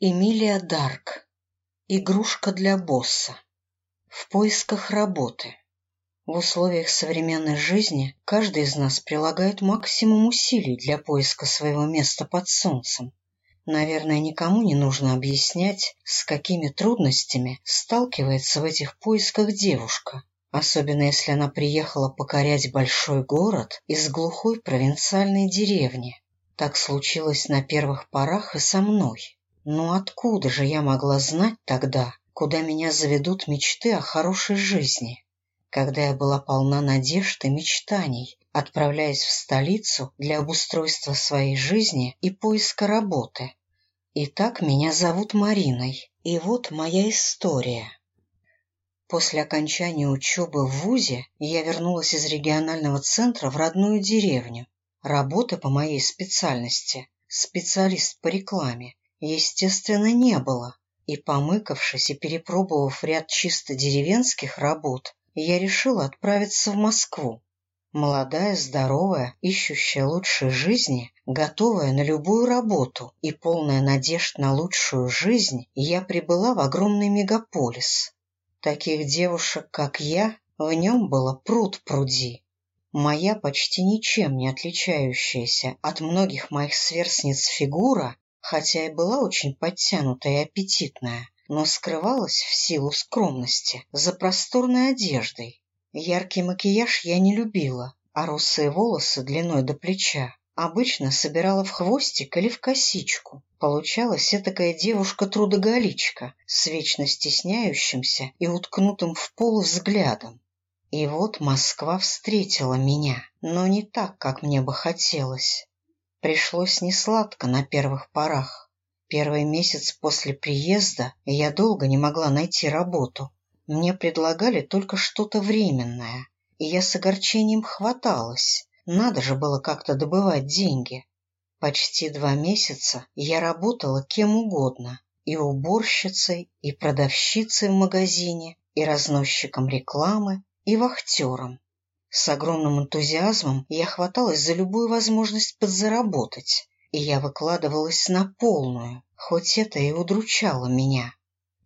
Эмилия Дарк. Игрушка для босса. В поисках работы. В условиях современной жизни каждый из нас прилагает максимум усилий для поиска своего места под солнцем. Наверное, никому не нужно объяснять, с какими трудностями сталкивается в этих поисках девушка, особенно если она приехала покорять большой город из глухой провинциальной деревни. Так случилось на первых порах и со мной. Но откуда же я могла знать тогда, куда меня заведут мечты о хорошей жизни? Когда я была полна надежд и мечтаний, отправляясь в столицу для обустройства своей жизни и поиска работы. Итак, меня зовут Мариной, и вот моя история. После окончания учебы в ВУЗе я вернулась из регионального центра в родную деревню. Работы по моей специальности, специалист по рекламе, естественно, не было. И, помыкавшись и перепробовав ряд чисто деревенских работ, я решила отправиться в Москву. Молодая, здоровая, ищущая лучшей жизни, готовая на любую работу и полная надежд на лучшую жизнь, я прибыла в огромный мегаполис. Таких девушек, как я, в нем было пруд пруди. Моя почти ничем не отличающаяся от многих моих сверстниц фигура хотя и была очень подтянутая и аппетитная, но скрывалась в силу скромности за просторной одеждой. Яркий макияж я не любила, а русые волосы длиной до плеча обычно собирала в хвостик или в косичку. Получалась этакая девушка-трудоголичка с вечно стесняющимся и уткнутым в пол взглядом. И вот Москва встретила меня, но не так, как мне бы хотелось. Пришлось несладко на первых порах. Первый месяц после приезда я долго не могла найти работу. Мне предлагали только что-то временное, и я с огорчением хваталась. Надо же было как-то добывать деньги. Почти два месяца я работала кем угодно, и уборщицей, и продавщицей в магазине, и разносчиком рекламы, и вахтером. С огромным энтузиазмом я хваталась за любую возможность подзаработать, и я выкладывалась на полную, хоть это и удручало меня.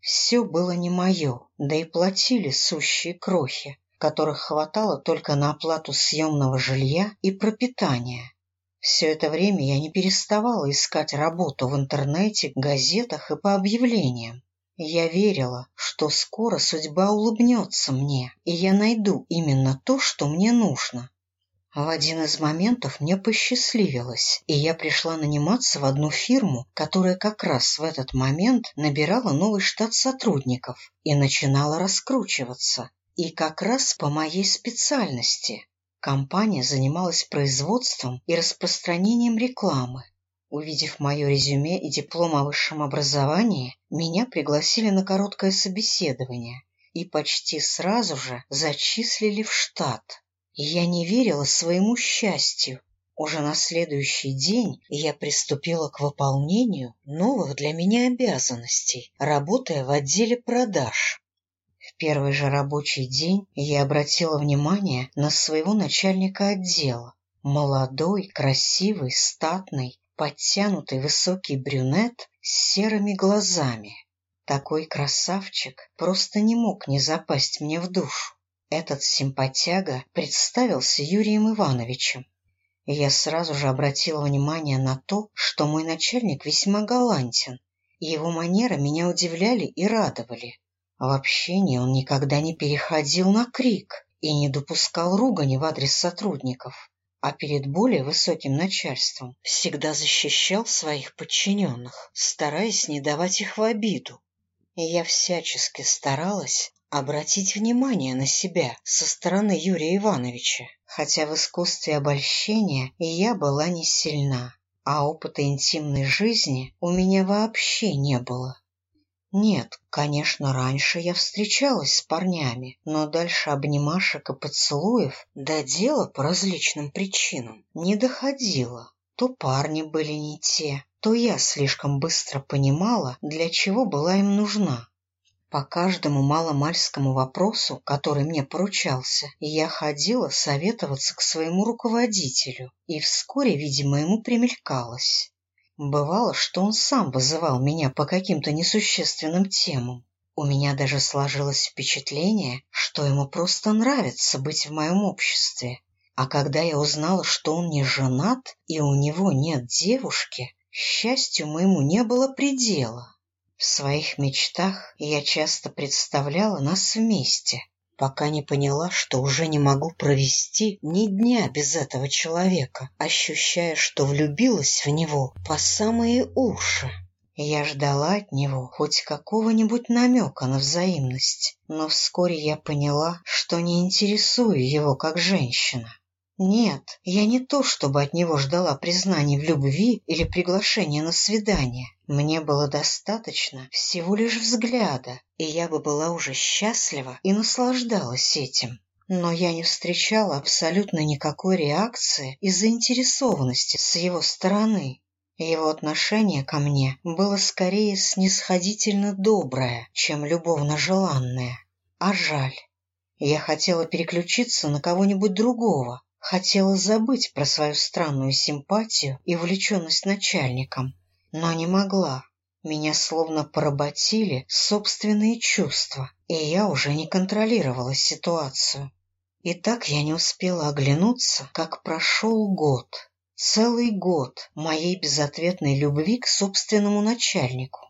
Все было не мое, да и платили сущие крохи, которых хватало только на оплату съемного жилья и пропитания. Все это время я не переставала искать работу в интернете, газетах и по объявлениям. Я верила, что скоро судьба улыбнется мне, и я найду именно то, что мне нужно. В один из моментов мне посчастливилось, и я пришла наниматься в одну фирму, которая как раз в этот момент набирала новый штат сотрудников и начинала раскручиваться. И как раз по моей специальности. Компания занималась производством и распространением рекламы. Увидев мое резюме и диплом о высшем образовании, меня пригласили на короткое собеседование и почти сразу же зачислили в штат. Я не верила своему счастью. Уже на следующий день я приступила к выполнению новых для меня обязанностей, работая в отделе продаж. В первый же рабочий день я обратила внимание на своего начальника отдела. Молодой, красивый, статный, подтянутый высокий брюнет с серыми глазами. Такой красавчик просто не мог не запасть мне в душу. Этот симпатяга представился Юрием Ивановичем. И я сразу же обратила внимание на то, что мой начальник весьма галантен, и его манеры меня удивляли и радовали. В общении он никогда не переходил на крик и не допускал ругани в адрес сотрудников а перед более высоким начальством всегда защищал своих подчиненных, стараясь не давать их в обиду. И я всячески старалась обратить внимание на себя со стороны Юрия Ивановича, хотя в искусстве обольщения я была не сильна, а опыта интимной жизни у меня вообще не было. Нет, конечно, раньше я встречалась с парнями, но дальше обнимашек и поцелуев до дела по различным причинам не доходило. То парни были не те, то я слишком быстро понимала, для чего была им нужна. По каждому маломальскому вопросу, который мне поручался, я ходила советоваться к своему руководителю и вскоре, видимо, ему примелькалась. Бывало, что он сам вызывал меня по каким-то несущественным темам. У меня даже сложилось впечатление, что ему просто нравится быть в моем обществе. А когда я узнала, что он не женат и у него нет девушки, счастью моему не было предела. В своих мечтах я часто представляла нас вместе, пока не поняла, что уже не могу провести ни дня без этого человека, ощущая, что влюбилась в него по самые уши. Я ждала от него хоть какого-нибудь намека на взаимность, но вскоре я поняла, что не интересую его как женщина. Нет, я не то, чтобы от него ждала признаний в любви или приглашения на свидание. Мне было достаточно всего лишь взгляда, и я бы была уже счастлива и наслаждалась этим. Но я не встречала абсолютно никакой реакции и заинтересованности с его стороны. Его отношение ко мне было скорее снисходительно доброе, чем любовно желанное. А жаль. Я хотела переключиться на кого-нибудь другого, Хотела забыть про свою странную симпатию и увлеченность начальником, но не могла. Меня словно поработили собственные чувства, и я уже не контролировала ситуацию. И так я не успела оглянуться, как прошел год. Целый год моей безответной любви к собственному начальнику.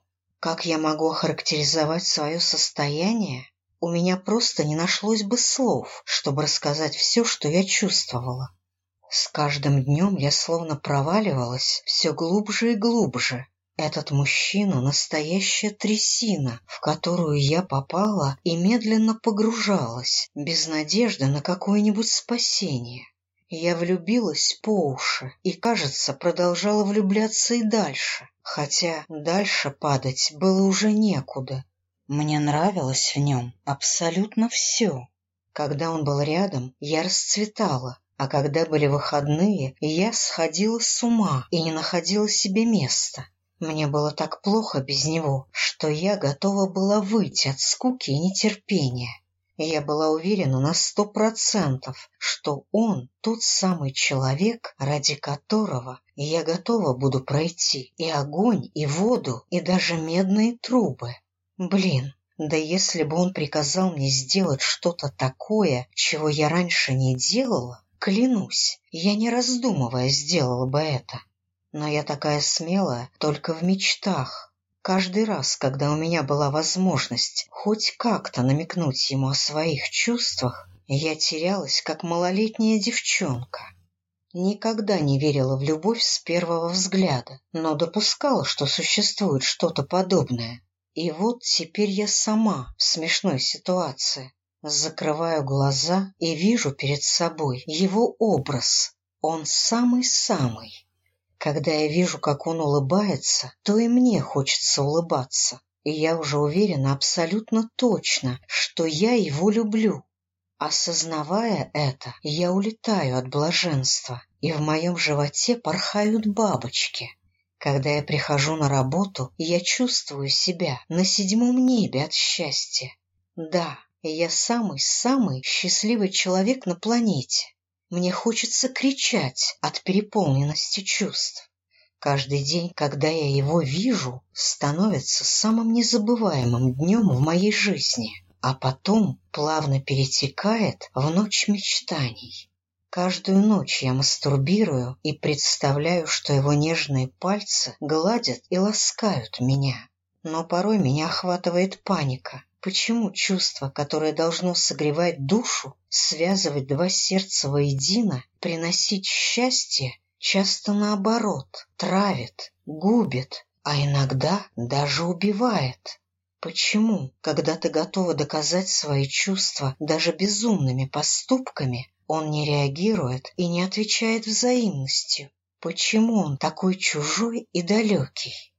Как я могу охарактеризовать свое состояние? У меня просто не нашлось бы слов, чтобы рассказать все, что я чувствовала. С каждым днем я словно проваливалась все глубже и глубже. Этот мужчина — настоящая трясина, в которую я попала и медленно погружалась, без надежды на какое-нибудь спасение. Я влюбилась по уши и, кажется, продолжала влюбляться и дальше, хотя дальше падать было уже некуда. Мне нравилось в нем абсолютно все. Когда он был рядом, я расцветала, а когда были выходные, я сходила с ума и не находила себе места. Мне было так плохо без него, что я готова была выйти от скуки и нетерпения. Я была уверена на сто процентов, что он тот самый человек, ради которого я готова буду пройти и огонь, и воду, и даже медные трубы. Блин, да если бы он приказал мне сделать что-то такое, чего я раньше не делала, клянусь, я не раздумывая сделала бы это. Но я такая смелая только в мечтах. Каждый раз, когда у меня была возможность хоть как-то намекнуть ему о своих чувствах, я терялась, как малолетняя девчонка. Никогда не верила в любовь с первого взгляда, но допускала, что существует что-то подобное. И вот теперь я сама в смешной ситуации. Закрываю глаза и вижу перед собой его образ. Он самый-самый. Когда я вижу, как он улыбается, то и мне хочется улыбаться. И я уже уверена абсолютно точно, что я его люблю. Осознавая это, я улетаю от блаженства, и в моем животе порхают бабочки. Когда я прихожу на работу, я чувствую себя на седьмом небе от счастья. Да, я самый-самый счастливый человек на планете. Мне хочется кричать от переполненности чувств. Каждый день, когда я его вижу, становится самым незабываемым днем в моей жизни, а потом плавно перетекает в ночь мечтаний. Каждую ночь я мастурбирую и представляю, что его нежные пальцы гладят и ласкают меня. Но порой меня охватывает паника. Почему чувство, которое должно согревать душу, связывать два сердца воедино, приносить счастье, часто наоборот, травит, губит, а иногда даже убивает? Почему, когда ты готова доказать свои чувства даже безумными поступками, он не реагирует и не отвечает взаимностью. Почему он такой чужой и далекий?